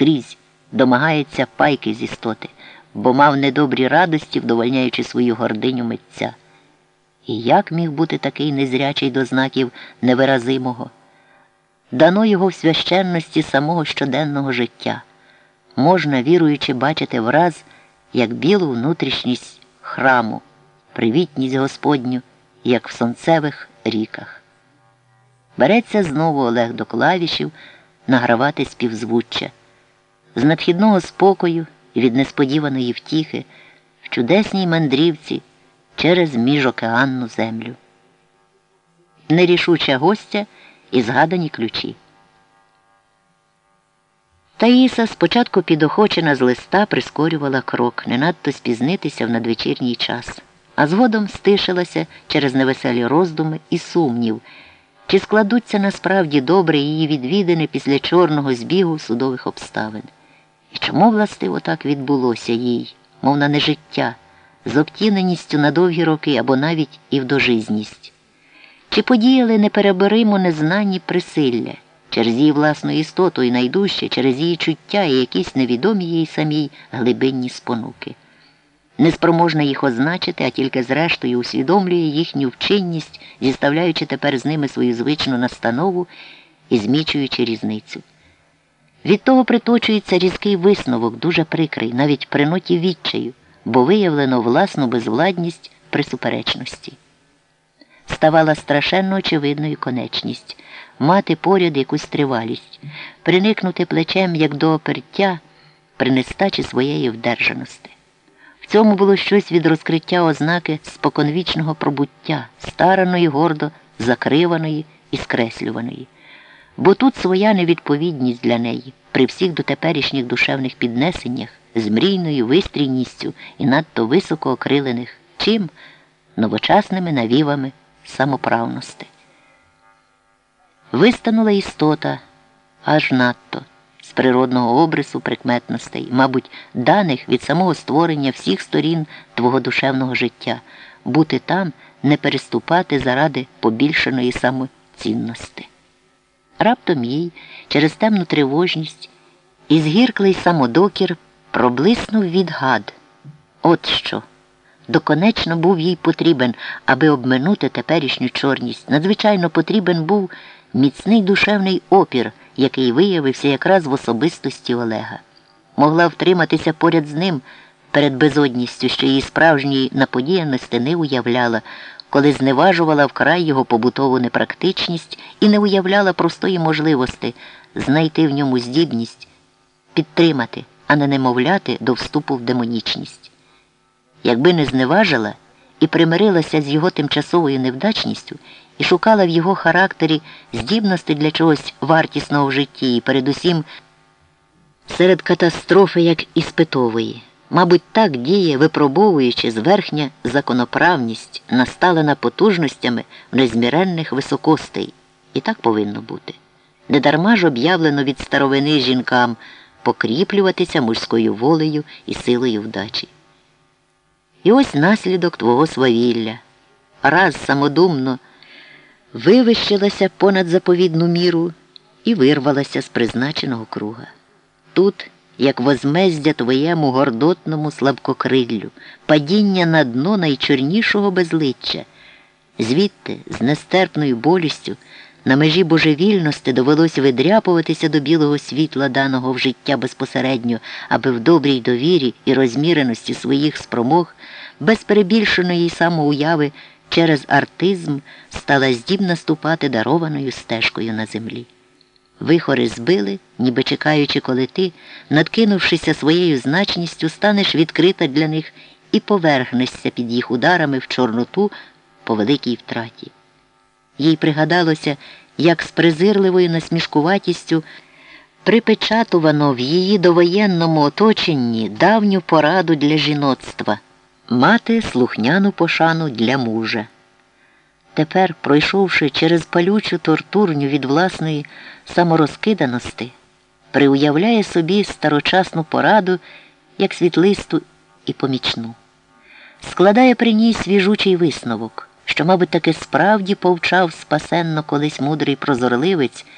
скрізь домагається пайки з істоти, бо мав недобрі радості, вдовольняючи свою гординю митця. І як міг бути такий незрячий до знаків невиразимого? Дано його в священності самого щоденного життя. Можна, віруючи, бачити враз, як білу внутрішність храму, привітність Господню, як в сонцевих ріках. Береться знову Олег до клавішів награвати співзвуччя, з надхідного спокою і від несподіваної втіхи в чудесній мандрівці через міжокеанну землю. Нерішуча гостя і згадані ключі. Таїса спочатку підохочена з листа прискорювала крок, не надто спізнитися в надвечірній час, а згодом стишилася через невеселі роздуми і сумнів, чи складуться насправді добре її відвідини після чорного збігу судових обставин. І чому, властиво, так відбулося їй, мов на нежиття, з обтіненістю на довгі роки або навіть і в дожизність? Чи подіяли непереборимо незнанні присилля? через її власну істоту і найдужче, через її чуття і якісь невідомі їй самій глибинні спонуки. Неспроможна їх означити, а тільки зрештою усвідомлює їхню вчинність, зіставляючи тепер з ними свою звичну настанову і змічуючи різницю. Від того приточується різкий висновок, дуже прикрий, навіть при ноті відчаю, бо виявлено власну безвладність при суперечності. Ставала страшенно очевидною конечність мати поряд якусь тривалість, приникнути плечем як до опертя при нестачі своєї вдержаності. В цьому було щось від розкриття ознаки споконвічного пробуття, стараної, гордо, закриваної і скреслюваної. Бо тут своя невідповідність для неї при всіх дотеперішніх душевних піднесеннях з мрійною вистрійністю і надто високо окрилених чим новочасними навівами самоправності. Вистанула істота аж надто з природного обрису прикметностей, мабуть, даних від самого створення всіх сторін твого душевного життя, бути там, не переступати заради побільшеної самоцінності. Раптом їй через темну тривожність і згірклий самодокір проблиснув відгад. От що. Доконечно був їй потрібен, аби обминути теперішню чорність. Надзвичайно потрібен був міцний душевний опір, який виявився якраз в особистості Олега. Могла втриматися поряд з ним перед безодністю, що її справжньої наподіяності не уявляла, коли зневажувала вкрай його побутову непрактичність і не уявляла простої можливості знайти в ньому здібність, підтримати, а не немовляти до вступу в демонічність. Якби не зневажила і примирилася з його тимчасовою невдачністю і шукала в його характері здібності для чогось вартісного в житті і передусім серед катастрофи як іспитової. Мабуть, так діє, випробовуючи зверхня законоправність, насталена потужностями в незміренних високостей. І так повинно бути. Недарма ж об'явлено від старовини жінкам покріплюватися мужською волею і силою вдачі. І ось наслідок твого свавілля. Раз самодумно вивищилася понад заповідну міру і вирвалася з призначеного круга. Тут, як возмездя твоєму гордотному слабкокриллю, падіння на дно найчорнішого безличчя, звідти, з нестерпною болістю, на межі божевільності довелося видряпуватися до білого світла, даного в життя безпосередньо, аби в добрій довірі і розміреності своїх спромог, без перебільшеної самоуяви через артизм стала здібна ступати дарованою стежкою на землі. Вихори збили, ніби чекаючи, коли ти, надкинувшися своєю значністю, станеш відкрита для них і повергнешся під їх ударами в Чорноту по великій втраті. Їй пригадалося, як з презирливою насмішкуватістю припечатувано в її довоєнному оточенні давню пораду для жіноцтва мати слухняну пошану для мужа. Тепер, пройшовши через палючу тортурню від власної саморозкиданості, приуявляє собі старочасну пораду як світлисту і помічну, складає при ній свіжучий висновок що, мабуть, таки справді повчав спасенно колись мудрий прозорливець.